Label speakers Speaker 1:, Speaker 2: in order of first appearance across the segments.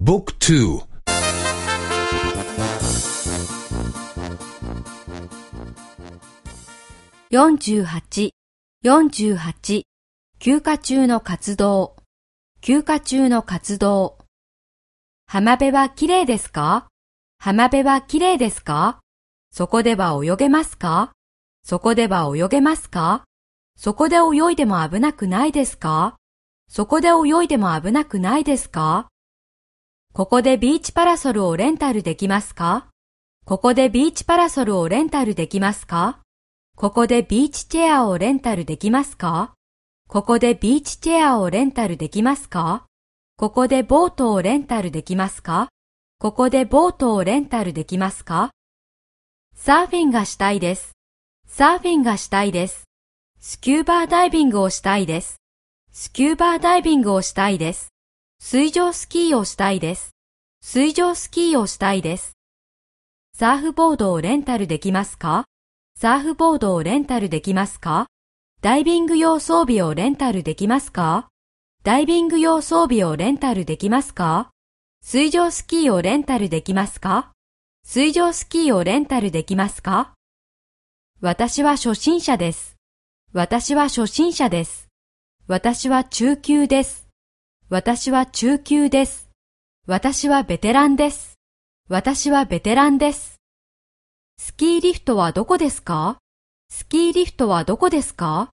Speaker 1: บุ๊กทู
Speaker 2: 48 48休暇中の活動。休暇中の活動。浜辺は綺麗ですか？浜辺は綺麗ですか？そこでは泳げますか？そこでは泳げますか？そこで泳いでも危なくないですか？そこで泳いでも危なくないですか？ここでビーチパラソルをレンタルできますか?ここでビーチパラソルをレンタルできますか?ここでビーチチェアをレンタルできますか?ここでビーチチェアをレンタルできますか?ここでボートをレンタルできますか?ここでボートをレンタルできますか?サーフィンがしたいです。サーフィンがしたいです。スキューバーダイビングをしたいです。スキューバーダイビングをしたいです。水上スキーをしたいです。水上スキーをしたいです。サーフボードをレンタルできますか？サーフボードをレンタルできますか？ダイビング用装備をレンタルできますか？ダイビング用装備をレンタルできますか？水上スキーをレンタルできますか？水上スキーをレンタルできますか？私は初心者です。私は初心者です。私は中級です。私は中級です。私はベテランです。私はベテランです。スキーリフトはどこですか？スキーリフトはどこですか？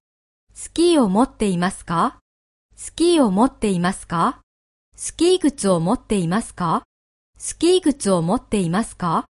Speaker 2: スキーを持っていますか？スキーを持っていますか？スキー靴を持っていますか？スキー靴を持っていますか？